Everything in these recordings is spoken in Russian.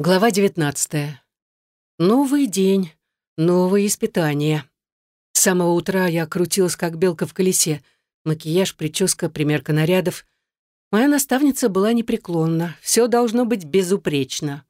Глава 19. Новый день, новые испытания. С самого утра я крутилась, как белка в колесе. Макияж, прическа, примерка нарядов. Моя наставница была непреклонна. Все должно быть безупречно.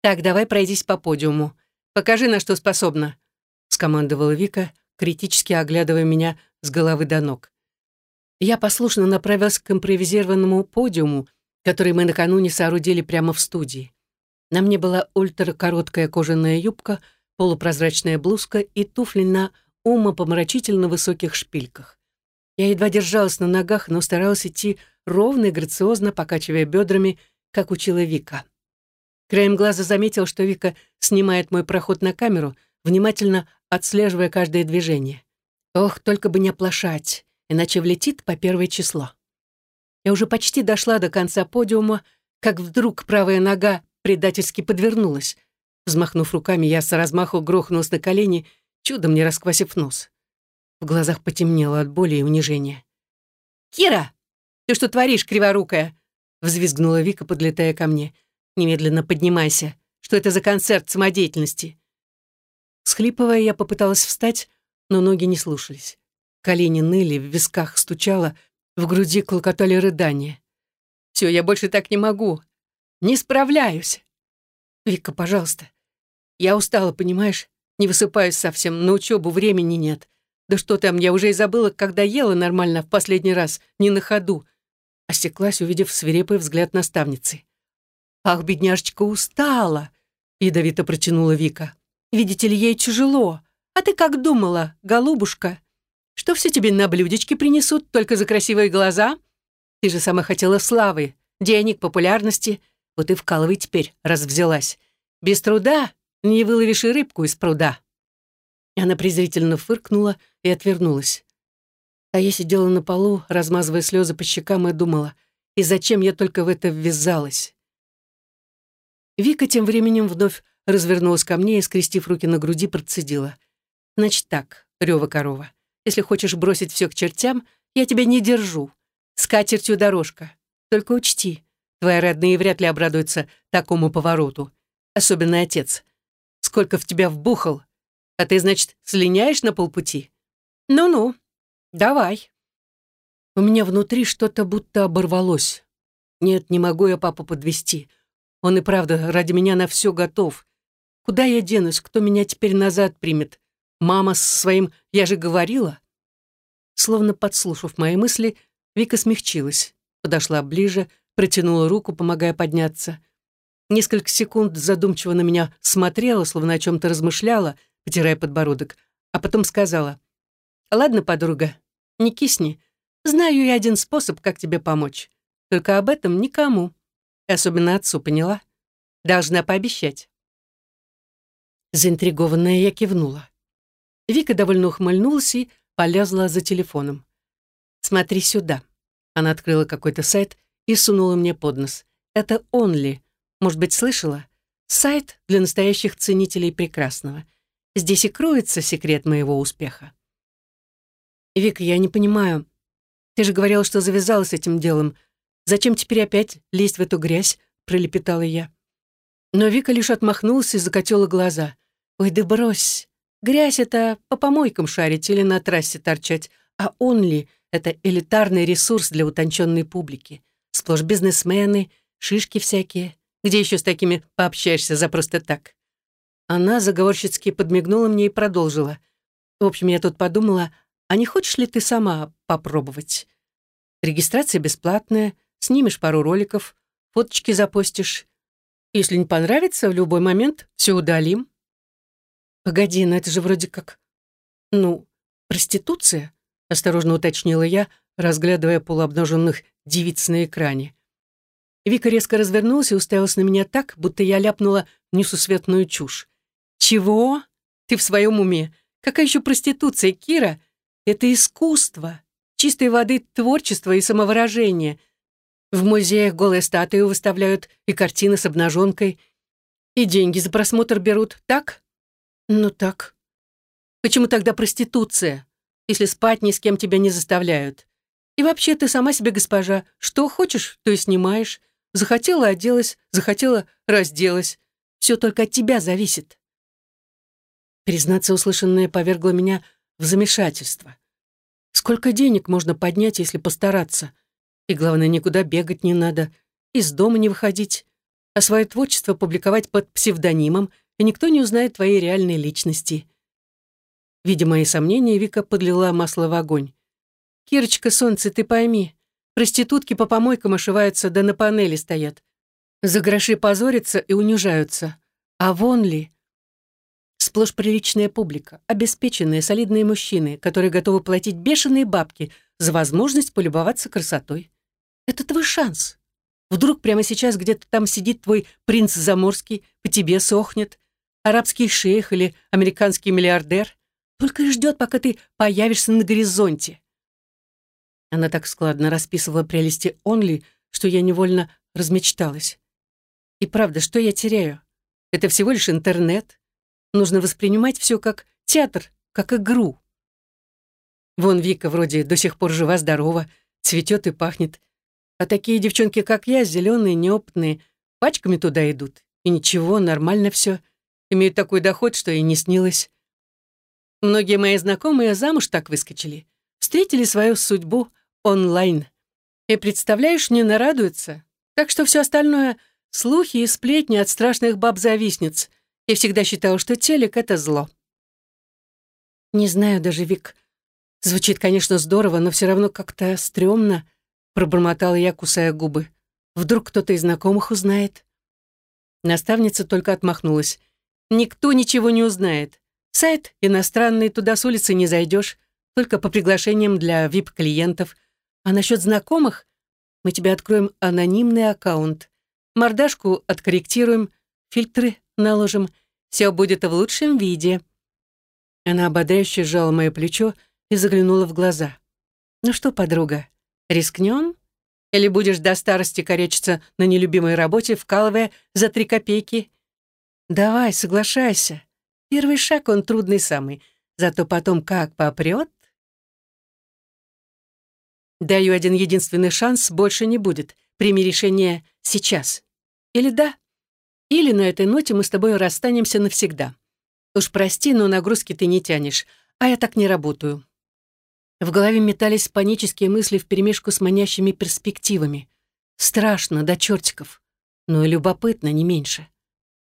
«Так, давай пройдись по подиуму. Покажи, на что способна», — скомандовала Вика, критически оглядывая меня с головы до ног. Я послушно направилась к импровизированному подиуму, который мы накануне соорудили прямо в студии. На мне была ультракороткая кожаная юбка, полупрозрачная блузка и туфли на умопомрачительно высоких шпильках. Я едва держалась на ногах, но старалась идти ровно и грациозно, покачивая бедрами, как учила Вика. Краем глаза заметил, что Вика снимает мой проход на камеру, внимательно отслеживая каждое движение. Ох, только бы не оплошать, иначе влетит по первое число. Я уже почти дошла до конца подиума, как вдруг правая нога предательски подвернулась. Взмахнув руками, я с размаху грохнулась на колени, чудом не расквасив нос. В глазах потемнело от боли и унижения. «Кира, ты что творишь, криворукая?» взвизгнула Вика, подлетая ко мне. «Немедленно поднимайся. Что это за концерт самодеятельности?» Схлипывая, я попыталась встать, но ноги не слушались. Колени ныли, в висках стучало, в груди клокотали рыдания. «Все, я больше так не могу. Не справляюсь. Вика, пожалуйста. Я устала, понимаешь? Не высыпаюсь совсем, на учебу времени нет. Да что там, я уже и забыла, когда ела нормально в последний раз, не на ходу. Остеклась, увидев свирепый взгляд наставницы. «Ах, бедняжечка, устала!» — ядовито протянула Вика. «Видите ли, ей тяжело. А ты как думала, голубушка? Что все тебе на блюдечке принесут только за красивые глаза? Ты же сама хотела славы, денег, популярности. Вот и вкалывай теперь, раз взялась. Без труда не выловишь и рыбку из пруда». Она презрительно фыркнула и отвернулась. А я сидела на полу, размазывая слезы по щекам, и думала, и зачем я только в это ввязалась? Вика тем временем вновь развернулась ко мне и, скрестив руки на груди, процедила. «Значит так, рёва корова, если хочешь бросить все к чертям, я тебя не держу. С катертью дорожка. Только учти, Твои родные вряд ли обрадуются такому повороту. Особенно отец. Сколько в тебя вбухал. А ты, значит, слиняешь на полпути? Ну-ну, давай. У меня внутри что-то будто оборвалось. Нет, не могу я папу подвести. Он и правда ради меня на все готов. Куда я денусь? Кто меня теперь назад примет? Мама с своим «я же говорила». Словно подслушав мои мысли, Вика смягчилась, подошла ближе, протянула руку, помогая подняться. Несколько секунд задумчиво на меня смотрела, словно о чем-то размышляла, потирая подбородок, а потом сказала, «Ладно, подруга, не кисни. Знаю я один способ, как тебе помочь. Только об этом никому. особенно отцу, поняла? Должна пообещать». Заинтригованная я кивнула. Вика довольно ухмыльнулась и полезла за телефоном. «Смотри сюда». Она открыла какой-то сайт и сунула мне под нос. Это Only. Может быть, слышала? Сайт для настоящих ценителей прекрасного. Здесь и кроется секрет моего успеха. Вика, я не понимаю. Ты же говорила, что завязала с этим делом. Зачем теперь опять лезть в эту грязь? Пролепетала я. Но Вика лишь отмахнулась и закатила глаза. Ой, да брось. Грязь — это по помойкам шарить или на трассе торчать, а Only — это элитарный ресурс для утонченной публики. Сплошь бизнесмены, шишки всякие. Где еще с такими пообщаешься за просто так? Она заговорщицки подмигнула мне и продолжила. В общем, я тут подумала, а не хочешь ли ты сама попробовать? Регистрация бесплатная, снимешь пару роликов, фоточки запостишь. Если не понравится, в любой момент все удалим. Погоди, но это же вроде как... Ну, проституция? Осторожно уточнила я, разглядывая полуобнаженных девиц на экране. Вика резко развернулась и уставилась на меня так, будто я ляпнула несусветную чушь. «Чего? Ты в своем уме? Какая еще проституция, Кира? Это искусство, чистой воды творчество и самовыражение. В музеях голые статуи выставляют и картины с обнаженкой, и деньги за просмотр берут, так? Ну так. Почему тогда проституция, если спать ни с кем тебя не заставляют? И вообще ты сама себе госпожа. Что хочешь, то и снимаешь. Захотела — оделась, захотела — разделась. Все только от тебя зависит. Признаться, услышанное повергло меня в замешательство. Сколько денег можно поднять, если постараться? И главное, никуда бегать не надо, из дома не выходить, а свое творчество публиковать под псевдонимом, и никто не узнает твоей реальной личности. Видя мои сомнения, Вика подлила масло в огонь. «Кирочка, солнце, ты пойми, проститутки по помойкам ошиваются, да на панели стоят. За гроши позорятся и унижаются. А вон ли? Сплошь приличная публика, обеспеченные, солидные мужчины, которые готовы платить бешеные бабки за возможность полюбоваться красотой. Это твой шанс. Вдруг прямо сейчас где-то там сидит твой принц Заморский, по тебе сохнет, арабский шейх или американский миллиардер, только и ждет, пока ты появишься на горизонте. Она так складно расписывала прелести Онли, что я невольно размечталась. И правда, что я теряю? Это всего лишь интернет. Нужно воспринимать все как театр, как игру. Вон Вика вроде до сих пор жива-здорова, цветет и пахнет. А такие девчонки, как я, зеленые, неопытные, пачками туда идут. И ничего, нормально все. Имеют такой доход, что и не снилось. Многие мои знакомые замуж так выскочили. Встретили свою судьбу онлайн. И, представляешь, не нарадуются. Так что все остальное — слухи и сплетни от страшных баб-завистниц. Я всегда считала, что телек — это зло. Не знаю даже, Вик. Звучит, конечно, здорово, но все равно как-то стрёмно, пробормотала я, кусая губы. Вдруг кто-то из знакомых узнает. Наставница только отмахнулась. Никто ничего не узнает. Сайт иностранный, туда с улицы не зайдешь, только по приглашениям для VIP-клиентов. А насчет знакомых мы тебе откроем анонимный аккаунт. Мордашку откорректируем, фильтры наложим. Все будет в лучшем виде». Она ободряюще сжала мое плечо и заглянула в глаза. «Ну что, подруга, рискнем? Или будешь до старости корячиться на нелюбимой работе, вкалывая за три копейки? Давай, соглашайся. Первый шаг, он трудный самый. Зато потом как попрет, Даю один единственный шанс, больше не будет. Прими решение сейчас. Или да, или на этой ноте мы с тобой расстанемся навсегда. Уж прости, но нагрузки ты не тянешь, а я так не работаю. В голове метались панические мысли вперемешку с манящими перспективами. Страшно до чертиков, но и любопытно не меньше.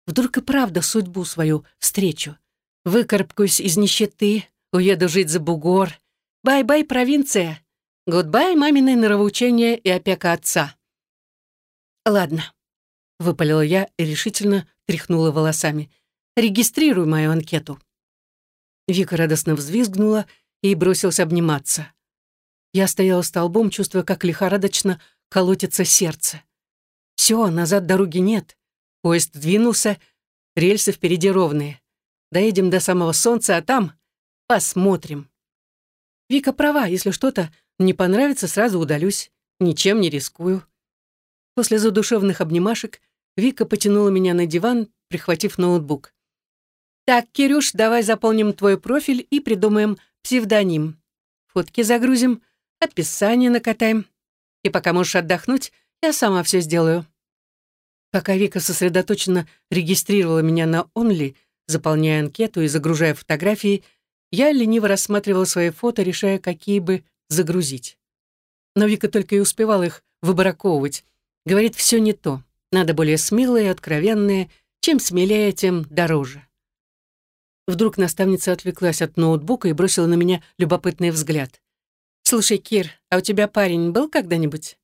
Вдруг и правда судьбу свою встречу. Выкарабкаюсь из нищеты, уеду жить за бугор. Bye-bye, провинция. Goodbye, мамины нравоучения и опека отца. Ладно, выпалила я и решительно тряхнула волосами. Регистрируй мою анкету. Вика радостно взвизгнула и бросилась обниматься. Я стояла столбом, чувствуя, как лихорадочно колотится сердце. Все, назад дороги нет. Поезд двинулся, рельсы впереди ровные. Доедем до самого солнца, а там посмотрим. Вика права, если что-то, не понравится, сразу удалюсь. Ничем не рискую. После задушевных обнимашек Вика потянула меня на диван, прихватив ноутбук. «Так, Кирюш, давай заполним твой профиль и придумаем псевдоним. Фотки загрузим, описание накатаем. И пока можешь отдохнуть, я сама все сделаю». Пока Вика сосредоточенно регистрировала меня на Only, заполняя анкету и загружая фотографии, я лениво рассматривала свои фото, решая, какие бы загрузить. Но Вика только и успевала их выбраковывать. Говорит, все не то. Надо более смелое и откровенное. Чем смелее, тем дороже. Вдруг наставница отвлеклась от ноутбука и бросила на меня любопытный взгляд. «Слушай, Кир, а у тебя парень был когда-нибудь?»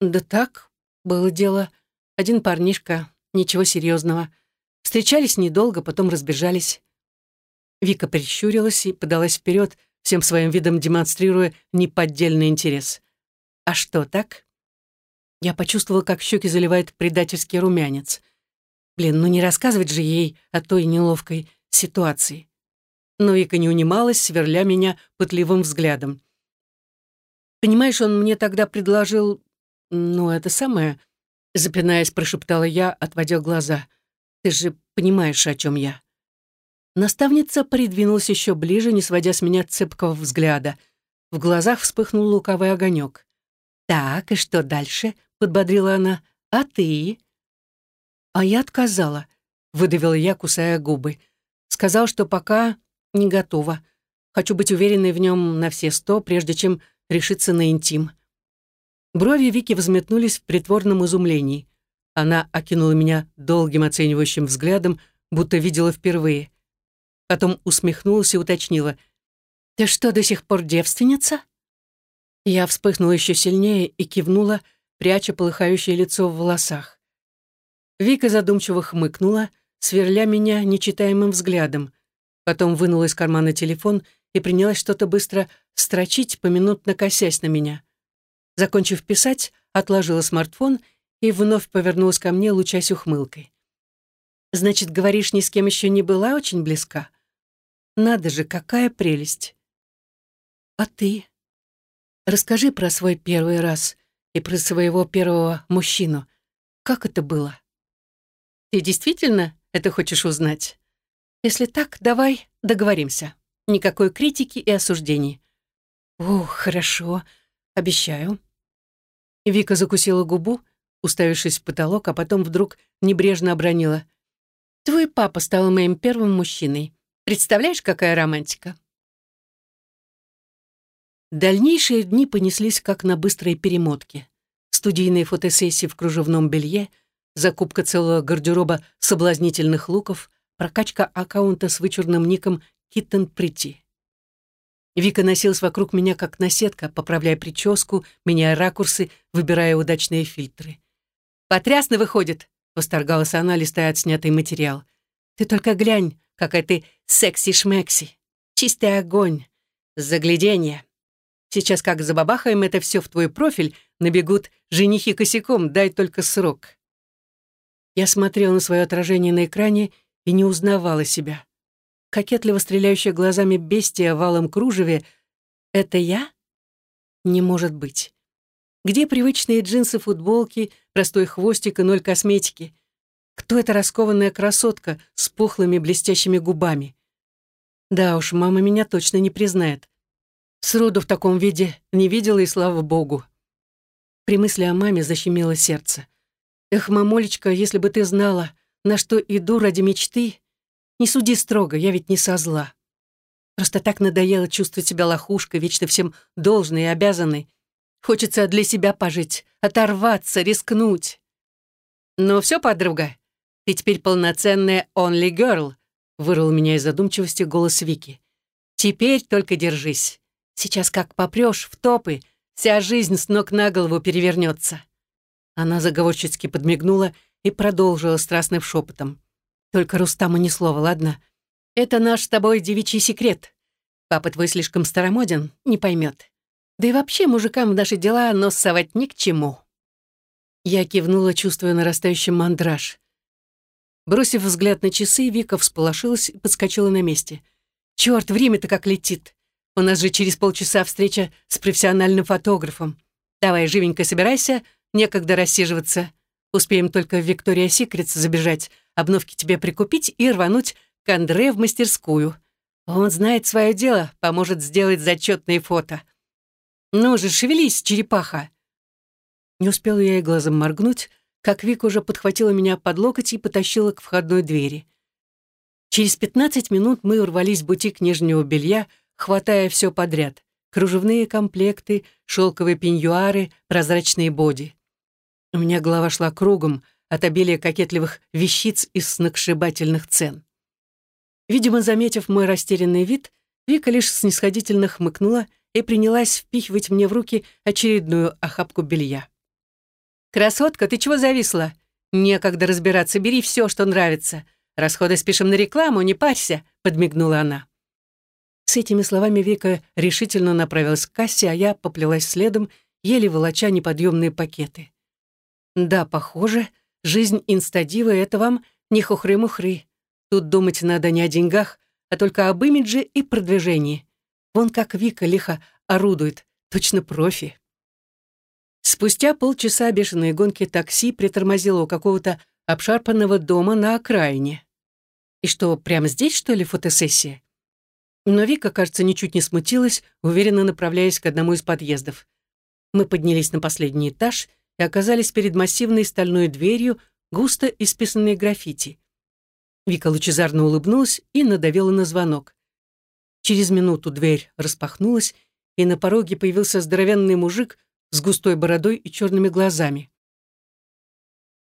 «Да так, было дело. Один парнишка, ничего серьезного. Встречались недолго, потом разбежались». Вика прищурилась и подалась вперед, всем своим видом демонстрируя неподдельный интерес. «А что, так?» Я почувствовала, как щеки заливает предательский румянец. Блин, ну не рассказывать же ей о той неловкой ситуации. Но Вика не унималась, сверля меня пытливым взглядом. «Понимаешь, он мне тогда предложил... Ну, это самое...» Запинаясь, прошептала я, отводя глаза. «Ты же понимаешь, о чем я». Наставница придвинулась еще ближе, не сводя с меня цепкого взгляда. В глазах вспыхнул луковый огонек. «Так, и что дальше?» — подбодрила она. «А ты?» А я отказала, выдавила я, кусая губы. Сказал, что пока не готова. Хочу быть уверенной в нем на все сто, прежде чем решиться на интим. Брови Вики взметнулись в притворном изумлении. Она окинула меня долгим оценивающим взглядом, будто видела впервые. Потом усмехнулась и уточнила. «Ты что, до сих пор девственница?» Я вспыхнула еще сильнее и кивнула, пряча полыхающее лицо в волосах. Вика задумчиво хмыкнула, сверля меня нечитаемым взглядом. Потом вынула из кармана телефон и принялась что-то быстро строчить, поминутно косясь на меня. Закончив писать, отложила смартфон и вновь повернулась ко мне, лучась ухмылкой. «Значит, говоришь, ни с кем еще не была очень близка? Надо же, какая прелесть!» «А ты?» «Расскажи про свой первый раз и про своего первого мужчину. Как это было?» «Ты действительно это хочешь узнать? Если так, давай договоримся. Никакой критики и осуждений». «Ух, хорошо. Обещаю». Вика закусила губу, уставившись в потолок, а потом вдруг небрежно обронила. «Твой папа стал моим первым мужчиной. Представляешь, какая романтика?» Дальнейшие дни понеслись как на быстрой перемотке. Студийные фотосессии в кружевном белье, закупка целого гардероба соблазнительных луков, прокачка аккаунта с вычурным ником «Киттен Прити». Вика носилась вокруг меня как наседка, поправляя прическу, меняя ракурсы, выбирая удачные фильтры. «Потрясно выходит!» — восторгалась она, листая отснятый материал. «Ты только глянь, какая ты секси-шмекси! Чистый огонь! Загляденье! Сейчас как забабахаем это все в твой профиль, набегут женихи косяком, дай только срок». Я смотрела на свое отражение на экране и не узнавала себя кокетливо стреляющая глазами бестия в алом кружеве — это я? Не может быть. Где привычные джинсы, футболки, простой хвостик и ноль косметики? Кто эта раскованная красотка с пухлыми блестящими губами? Да уж, мама меня точно не признает. Сроду в таком виде не видела, и слава богу. При мысли о маме защемило сердце. Эх, мамулечка, если бы ты знала, на что иду ради мечты, не суди строго, я ведь не со зла. Просто так надоело чувствовать себя лохушкой, вечно всем должной и обязанной. Хочется для себя пожить, оторваться, рискнуть. «Ну все, подруга, ты теперь полноценная only girl», вырвал меня из задумчивости голос Вики. «Теперь только держись. Сейчас как попрешь в топы, вся жизнь с ног на голову перевернется». Она заговорчески подмигнула и продолжила страстным шепотом. Только Рустаму ни слова, ладно? Это наш с тобой девичий секрет. Папа твой слишком старомоден, не поймет. Да и вообще мужикам в наши дела нос совать ни к чему». Я кивнула, чувствуя нарастающий мандраж. Бросив взгляд на часы, Вика всполошилась и подскочила на месте. «Чёрт, время-то как летит! У нас же через полчаса встреча с профессиональным фотографом. Давай, живенько собирайся, некогда рассиживаться. Успеем только в Виктория Секретс забежать, обновки тебе прикупить и рвануть к Андре в мастерскую. Он знает свое дело, поможет сделать зачетные фото. Ну же, шевелись, черепаха!» Не успела я и глазом моргнуть, как Вика уже подхватила меня под локоть и потащила к входной двери. Через пятнадцать минут мы урвались в бутик нижнего белья, хватая все подряд. Кружевные комплекты, шелковые пеньюары, прозрачные боди. У меня голова шла кругом — от обилия кокетливых вещиц из сногсшибательных цен. Видимо, заметив мой растерянный вид, Вика лишь снисходительно хмыкнула и принялась впихивать мне в руки очередную охапку белья. «Красотка, ты чего зависла? Некогда разбираться, бери все, что нравится. Расходы спешим на рекламу, не парься», — подмигнула она. С этими словами Вика решительно направилась к кассе, а я поплелась следом, еле волоча неподъемные пакеты. Да, похоже, Жизнь инстадивы — это вам не хухры-мухры. Тут думать надо не о деньгах, а только об имидже и продвижении. Вон как Вика лихо орудует, точно профи. Спустя полчаса бешеной гонки такси притормозило у какого-то обшарпанного дома на окраине. И что, прямо здесь, что ли, фотосессия? Но Вика, кажется, ничуть не смутилась, уверенно направляясь к одному из подъездов. Мы поднялись на последний этаж и оказались перед массивной стальной дверью, густо исписанные граффити. Вика лучезарно улыбнулась и надавила на звонок. Через минуту дверь распахнулась, и на пороге появился здоровенный мужик с густой бородой и черными глазами.